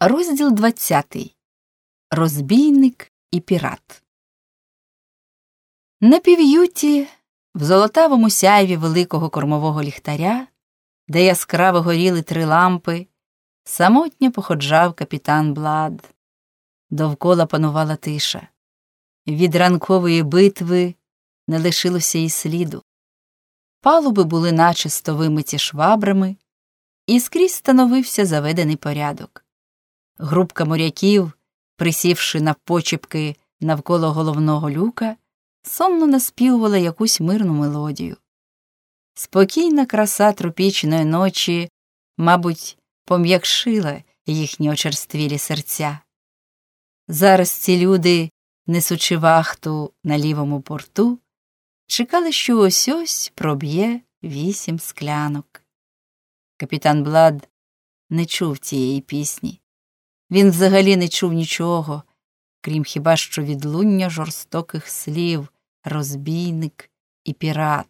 Розділ 20. Розбійник і пірат. На пів'юті, в золотавому сяйві великого кормового ліхтаря, де яскраво горіли три лампи, самотньо походжав капітан Блад. Довкола панувала тиша. Від ранкової битви не лишилося і сліду. Палуби були начисто вимиті швабрами, і скрізь становився заведений порядок. Групка моряків, присівши на почіпки навколо головного люка, сонно наспівувала якусь мирну мелодію. Спокійна краса тропічної ночі, мабуть, пом'якшила їхні очерствілі серця. Зараз ці люди, несучи вахту на лівому порту, чекали, що ось ось проб'є вісім склянок. Капітан Блад не чув цієї пісні. Він взагалі не чув нічого, крім хіба що відлуння жорстоких слів, розбійник і пірат.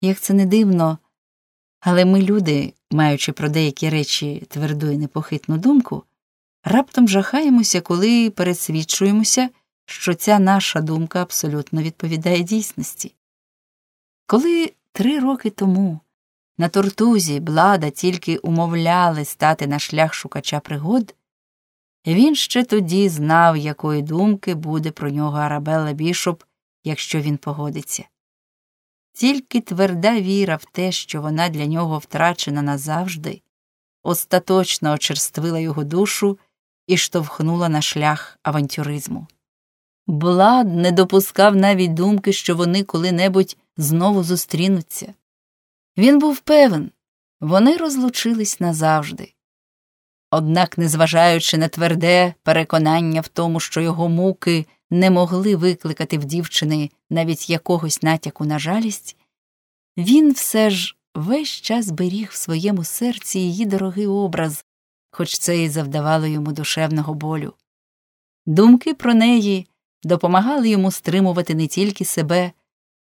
Як це не дивно, але ми, люди, маючи про деякі речі тверду і непохитну думку, раптом жахаємося, коли пересвідчуємося, що ця наша думка абсолютно відповідає дійсності. Коли три роки тому на Тортузі Блада тільки умовляли стати на шлях шукача пригод, він ще тоді знав, якої думки буде про нього Арабелла Бішоп, якщо він погодиться. Тільки тверда віра в те, що вона для нього втрачена назавжди, остаточно очерствила його душу і штовхнула на шлях авантюризму. Блад не допускав навіть думки, що вони коли-небудь знову зустрінуться. Він був певен, вони розлучились назавжди. Однак, незважаючи на тверде переконання в тому, що його муки не могли викликати в дівчини навіть якогось натяку на жалість, він все ж весь час беріг в своєму серці її дорогий образ, хоч це і завдавало йому душевного болю. Думки про неї допомагали йому стримувати не тільки себе,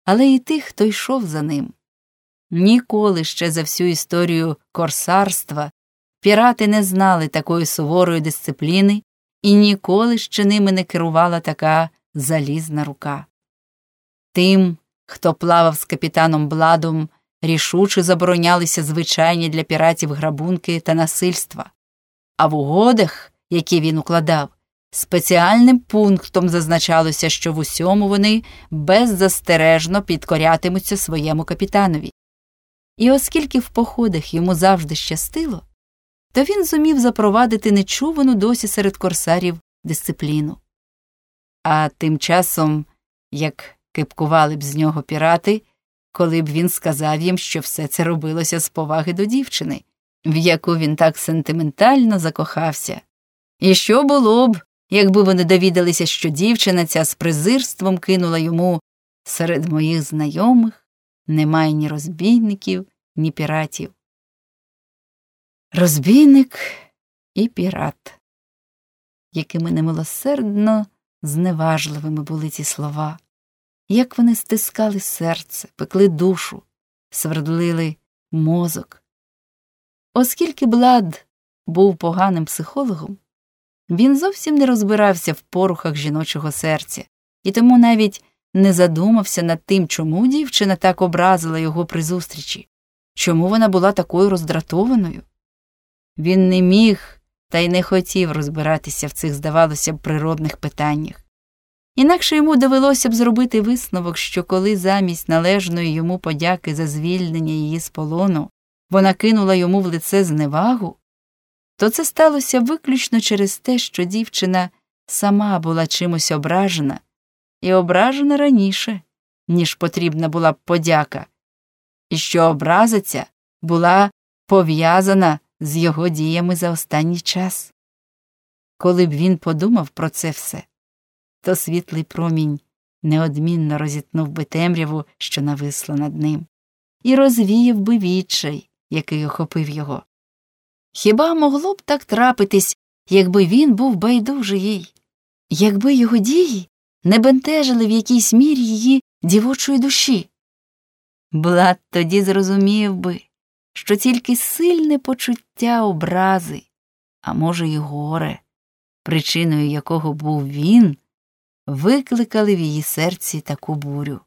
але й тих, хто йшов за ним. Ніколи ще за всю історію корсарства пірати не знали такої суворої дисципліни і ніколи ще ними не керувала така залізна рука. Тим, хто плавав з капітаном Бладом, рішуче заборонялися звичайні для піратів грабунки та насильства, а в угодах, які він укладав, спеціальним пунктом зазначалося, що в усьому вони беззастережно підкорятимуться своєму капітанові. І оскільки в походах йому завжди щастило, то він зумів запровадити нечувану досі серед корсарів дисципліну. А тим часом, як кипкували б з нього пірати, коли б він сказав їм, що все це робилося з поваги до дівчини, в яку він так сентиментально закохався. І що було б, якби вони довідалися, що дівчина ця з презирством кинула йому серед моїх знайомих немає ні розбійників, ні піратів. Розбійник і пірат, якими немилосердно зневажливими були ці слова, як вони стискали серце, пекли душу, свердлили мозок. Оскільки Блад був поганим психологом, він зовсім не розбирався в порухах жіночого серця і тому навіть не задумався над тим, чому дівчина так образила його при зустрічі, чому вона була такою роздратованою. Він не міг та й не хотів розбиратися в цих, здавалося б, природних питаннях. Інакше йому довелося б зробити висновок, що коли замість належної йому подяки за звільнення її з полону вона кинула йому в лице зневагу, то це сталося виключно через те, що дівчина сама була чимось ображена, і ображена раніше, ніж потрібна була б подяка, і що образиця була пов'язана з його діями за останній час. Коли б він подумав про це все, то світлий промінь неодмінно розітнув би темряву, що нависла над ним, і розвіяв би відчай, який охопив його. Хіба могло б так трапитись, якби він був байдужий їй, якби його дії не бентежили в якійсь мірі її дівочої душі? Блад тоді зрозумів би, що тільки сильне почуття образи, а може, й горе, причиною якого був він, викликали в її серці таку бурю.